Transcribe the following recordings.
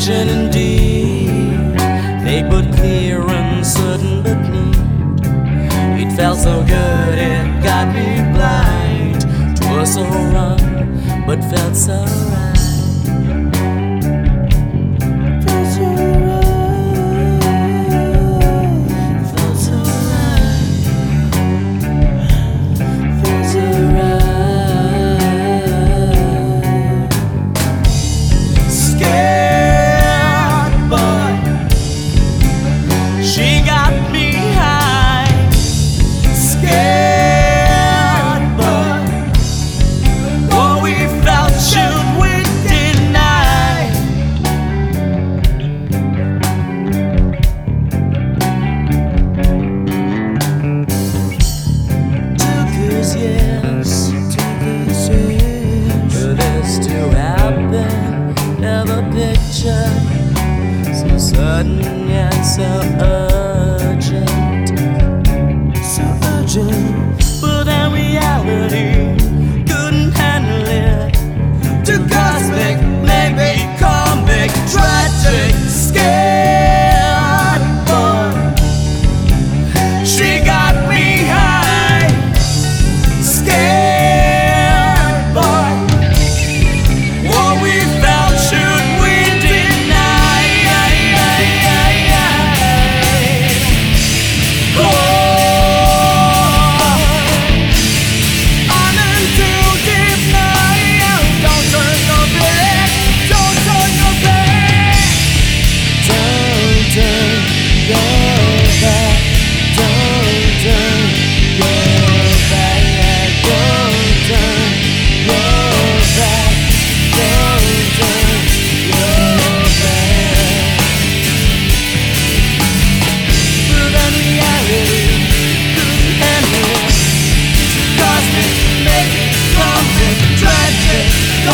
legend indeed. They put clear, and certain, but neat. It felt so good, it got me blind. Twas so wrong, but felt so right. so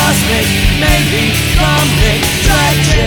cosmic, maybe something tragic.